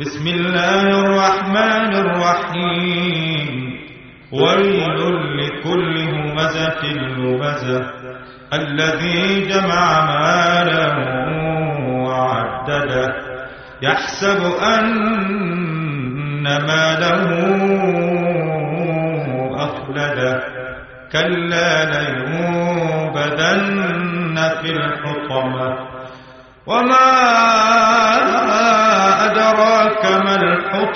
بسم الله الرحمن الرحيم. ويل لكل همزة لمزة الذي جمع مالا وعدده. يحسب أن ماله أخلده. كلا لينبذن في الحطمة. وما